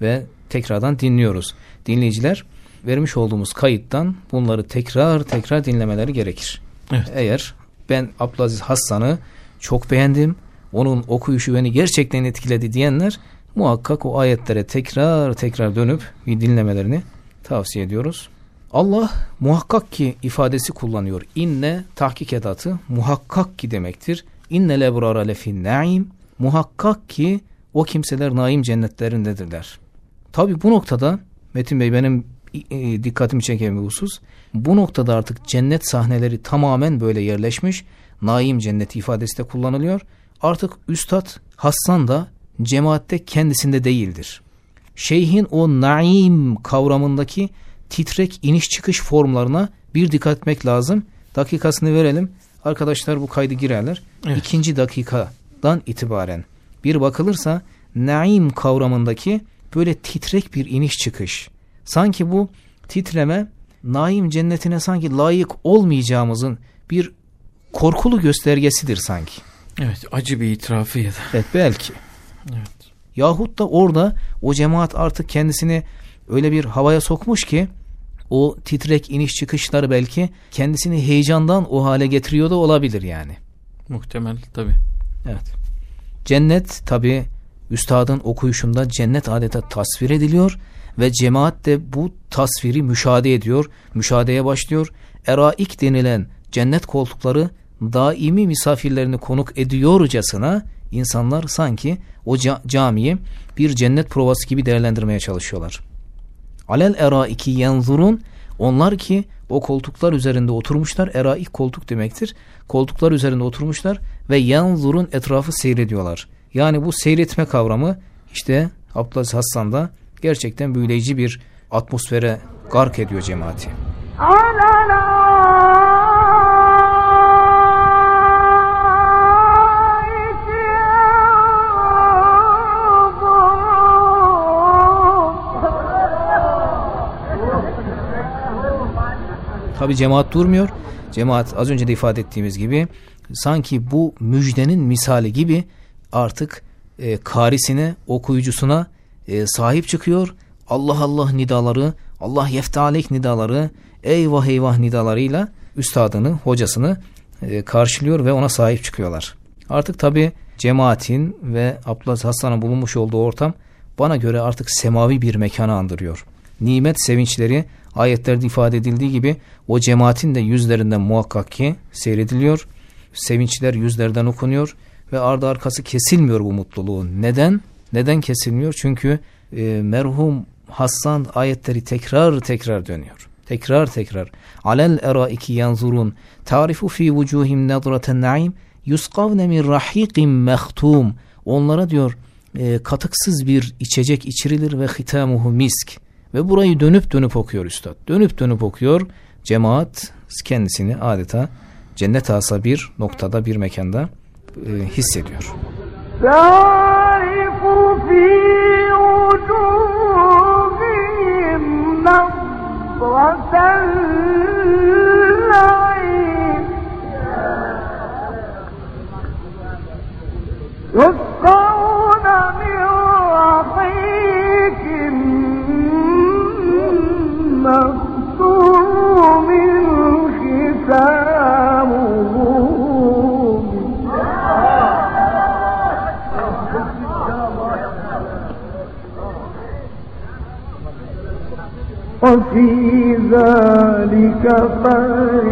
ve tekrardan dinliyoruz. Dinleyiciler vermiş olduğumuz kayıttan bunları tekrar tekrar dinlemeleri gerekir. Evet. Eğer ben Abdülaziz Hassan'ı çok beğendim, onun okuyuşu beni gerçekten etkiledi diyenler muhakkak o ayetlere tekrar tekrar dönüp bir dinlemelerini tavsiye ediyoruz. Allah muhakkak ki ifadesi kullanıyor. İnne tahkik edatı muhakkak ki demektir. İnne lebrara lefin naim muhakkak ki o kimseler naim cennetlerindedirler. Tabi bu noktada Metin Bey benim e, dikkatimi çeken bir husus. Bu noktada artık cennet sahneleri tamamen böyle yerleşmiş. Naim cenneti ifadesi de kullanılıyor. Artık Üstad Hassan da cemaatte kendisinde değildir. Şeyhin o naim kavramındaki titrek iniş çıkış formlarına bir dikkat etmek lazım. Dakikasını verelim. Arkadaşlar bu kaydı girerler. Evet. İkinci dakikadan itibaren bir bakılırsa naim kavramındaki böyle titrek bir iniş çıkış. Sanki bu titreme naim cennetine sanki layık olmayacağımızın bir korkulu göstergesidir sanki. Evet. Acı bir itirafı ya da. Evet belki. Evet. Yahut da orada o cemaat artık kendisini öyle bir havaya sokmuş ki o titrek iniş çıkışları belki kendisini heyecandan o hale getiriyor da olabilir yani. Muhtemel tabii. Evet. Cennet tabi üstadın okuyuşunda cennet adeta tasvir ediliyor ve cemaat de bu tasviri müşahede ediyor, müşahedeye başlıyor. Eraik denilen cennet koltukları daimi misafirlerini konuk ediyorcasına insanlar sanki o ca- camiyi bir cennet provası gibi değerlendirmeye çalışıyorlar. Alel eraiki yanzurun onlar ki o koltuklar üzerinde oturmuşlar. Eraik koltuk demektir. Koltuklar üzerinde oturmuşlar ve yanzurun etrafı seyrediyorlar. Yani bu seyretme kavramı işte Abdülaziz Hassan'da gerçekten büyüleyici bir atmosfere gark ediyor cemaati. Allah Tabi cemaat durmuyor. Cemaat az önce de ifade ettiğimiz gibi sanki bu müjdenin misali gibi artık e, karisine, okuyucusuna e, sahip çıkıyor. Allah Allah nidaları, Allah yeftalek nidaları, eyvah eyvah nidalarıyla üstadını, hocasını e, karşılıyor ve ona sahip çıkıyorlar. Artık tabi cemaatin ve Abdülaziz Hasan'ın bulunmuş olduğu ortam bana göre artık semavi bir mekanı andırıyor. Nimet sevinçleri ayetlerde ifade edildiği gibi o cemaatin de yüzlerinden muhakkak ki seyrediliyor. Sevinçler yüzlerden okunuyor ve ardı arkası kesilmiyor bu mutluluğun. Neden? Neden kesilmiyor? Çünkü e, merhum Hassan ayetleri tekrar tekrar dönüyor. Tekrar tekrar. Alel eraiki yanzurun. Tarifu fi vucuhim nadraten naim. Yuskavne min rahiqin mehtum. Onlara diyor e, katıksız bir içecek içirilir ve hitamuhu misk. Ve burayı dönüp dönüp okuyor üstad. Dönüp dönüp okuyor. Cemaat kendisini adeta cennet asa bir noktada bir mekanda e, hissediyor. Look وفي ذلك فليتنافس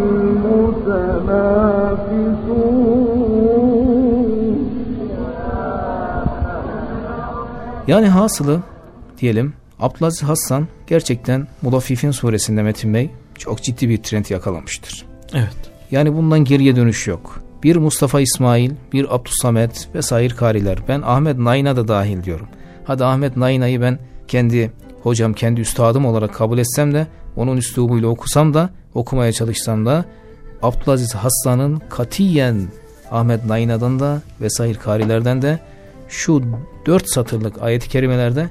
المتنافسون Yani hasılı diyelim Abdülaziz Hassan gerçekten Mudaffifin suresinde Metin Bey çok ciddi bir trend yakalamıştır. Evet. Yani bundan geriye dönüş yok. Bir Mustafa İsmail, bir Abdüsamet vesaire kariler. Ben Ahmet Nayna da dahil diyorum. Hadi Ahmet Nayna'yı ben kendi hocam, kendi üstadım olarak kabul etsem de onun üslubuyla okusam da okumaya çalışsam da Abdülaziz Hassan'ın katiyen Ahmet Nayna'dan da vesaire karilerden de şu dört satırlık ayet-i kerimelerde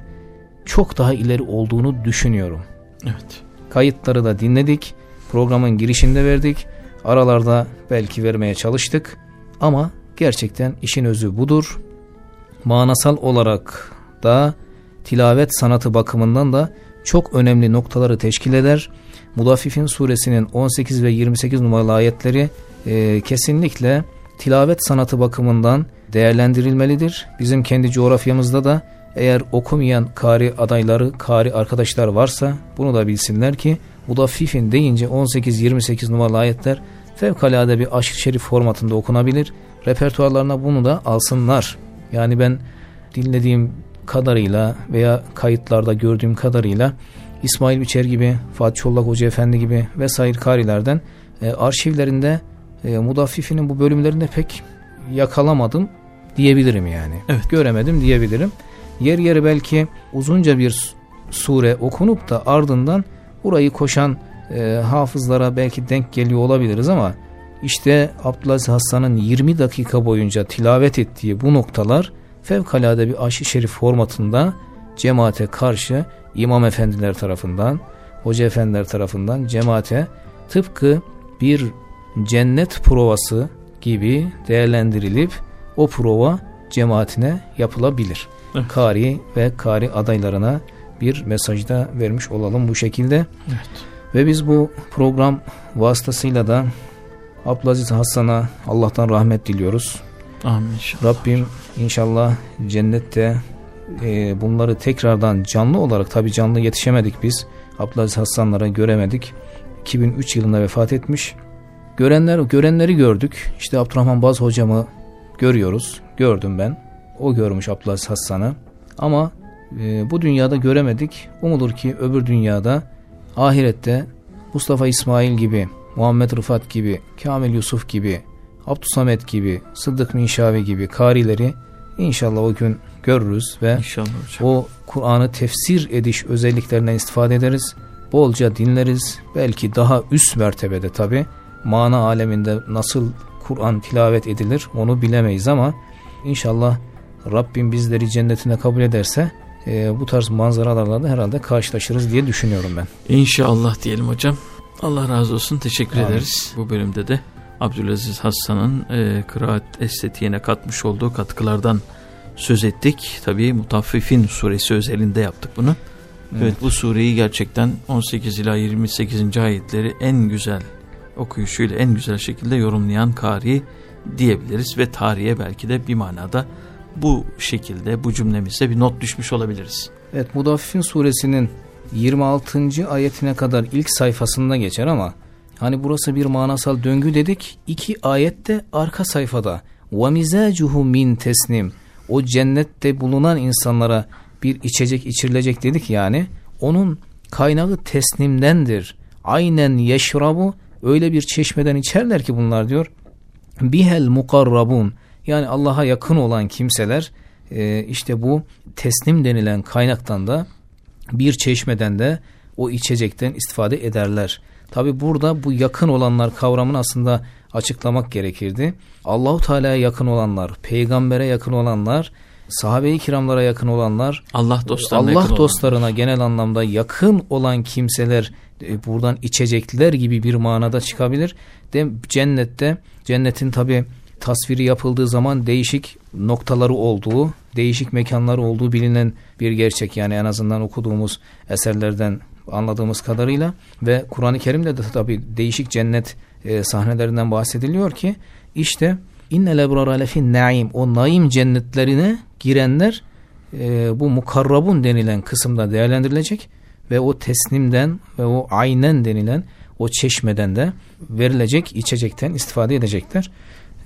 çok daha ileri olduğunu düşünüyorum. Evet. Kayıtları da dinledik. Programın girişinde verdik. Aralarda belki vermeye çalıştık. Ama gerçekten işin özü budur. Manasal olarak da tilavet sanatı bakımından da çok önemli noktaları teşkil eder. Mudaffifin suresinin 18 ve 28 numaralı ayetleri e, kesinlikle tilavet sanatı bakımından değerlendirilmelidir. Bizim kendi coğrafyamızda da eğer okumayan kari adayları, kari arkadaşlar varsa bunu da bilsinler ki Mudaffifin deyince 18-28 numaralı ayetler fevkalade bir aşk şerif formatında okunabilir. Repertuarlarına bunu da alsınlar. Yani ben dinlediğim kadarıyla veya kayıtlarda gördüğüm kadarıyla İsmail Biçer gibi, Fatih Çollak Hoca Efendi gibi vesaire karilerden e, arşivlerinde e, Mudaffifinin bu bölümlerinde pek yakalamadım diyebilirim yani. Evet. Göremedim diyebilirim. Yer yer belki uzunca bir sure okunup da ardından burayı koşan e, hafızlara belki denk geliyor olabiliriz ama işte Abdülaziz Hassan'ın 20 dakika boyunca tilavet ettiği bu noktalar fevkalade bir aşı şerif formatında cemaate karşı imam efendiler tarafından, hoca efendiler tarafından cemaate tıpkı bir cennet provası gibi değerlendirilip o prova cemaatine yapılabilir. Evet. Kari ve kari adaylarına bir mesajda vermiş olalım bu şekilde. Evet. Ve biz bu program vasıtasıyla da Abdülaziz Hassan'a Allah'tan rahmet diliyoruz. Amin inşallah. Rabbim inşallah cennette e, bunları tekrardan canlı olarak tabi canlı yetişemedik biz. Abdülaziz Hassanlara göremedik. 2003 yılında vefat etmiş. Görenler görenleri gördük. İşte Abdurrahman Baz hocamı görüyoruz. Gördüm ben. O görmüş Abdülaziz Hassan'ı. Ama e, bu dünyada göremedik. Umulur ki öbür dünyada ahirette Mustafa İsmail gibi, Muhammed Rıfat gibi, Kamil Yusuf gibi, Abdüsamet gibi, Sıddık Minşavi gibi karileri inşallah o gün görürüz ve İnşallah hocam. o Kur'an'ı tefsir ediş özelliklerinden istifade ederiz. Bolca dinleriz. Belki daha üst mertebede tabi mana aleminde nasıl Kur'an tilavet edilir onu bilemeyiz ama inşallah Rabbim bizleri cennetine kabul ederse e, bu tarz manzaralarla da herhalde karşılaşırız diye düşünüyorum ben. İnşallah diyelim hocam. Allah razı olsun. Teşekkür Amin. ederiz. Bu bölümde de Abdülaziz Hassan'ın e, kıraat estetiğine katmış olduğu katkılardan söz ettik. Tabii Mutaffifin suresi özelinde yaptık bunu. Evet. evet bu sureyi gerçekten 18 ila 28. ayetleri en güzel okuyuşuyla en güzel şekilde yorumlayan kari diyebiliriz ve tarihe belki de bir manada bu şekilde bu cümlemizde bir not düşmüş olabiliriz. Evet Mudaffifin suresinin 26. ayetine kadar ilk sayfasında geçer ama hani burası bir manasal döngü dedik. İki ayette arka sayfada وَمِزَاجُهُ min tesnim o cennette bulunan insanlara bir içecek içirilecek dedik yani onun kaynağı tesnimdendir. Aynen yeşrabu öyle bir çeşmeden içerler ki bunlar diyor. Bihel mukarrabun yani Allah'a yakın olan kimseler e, işte bu teslim denilen kaynaktan da bir çeşmeden de o içecekten istifade ederler. Tabi burada bu yakın olanlar kavramını aslında açıklamak gerekirdi. Allahu Teala'ya yakın olanlar, peygambere yakın olanlar, sahabe-i kiramlara yakın olanlar, Allah dostlarına Allah yakın dostlarına genel anlamda yakın olan kimseler e, buradan içecekler gibi bir manada çıkabilir. De cennette cennetin tabi tasviri yapıldığı zaman değişik noktaları olduğu, değişik mekanları olduğu bilinen bir gerçek. Yani en azından okuduğumuz eserlerden anladığımız kadarıyla ve Kur'an-ı Kerim'de de tabi değişik cennet e, sahnelerinden bahsediliyor ki işte innel ebrara lefin naim o naim cennetlerine girenler e, bu mukarrabun denilen kısımda değerlendirilecek ve o teslimden ve o aynen denilen o çeşmeden de verilecek içecekten istifade edecekler.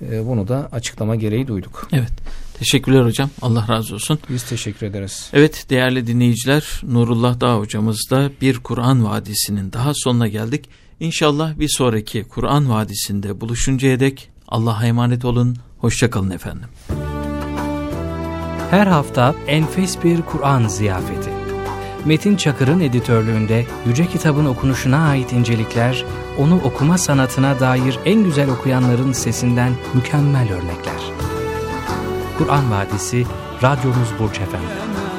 E, bunu da açıklama gereği duyduk. Evet. Teşekkürler hocam. Allah razı olsun. Biz teşekkür ederiz. Evet değerli dinleyiciler Nurullah Dağ hocamızda bir Kur'an Vadisi'nin daha sonuna geldik. İnşallah bir sonraki Kur'an Vadisi'nde buluşuncaya dek Allah'a emanet olun. Hoşçakalın efendim. Her hafta enfes bir Kur'an ziyafeti. Metin Çakır'ın editörlüğünde Yüce Kitabın okunuşuna ait incelikler, onu okuma sanatına dair en güzel okuyanların sesinden mükemmel örnekler. Kur'an Vadisi, radyonuz Burç Efendi.